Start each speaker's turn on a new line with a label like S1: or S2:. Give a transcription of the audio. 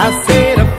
S1: I said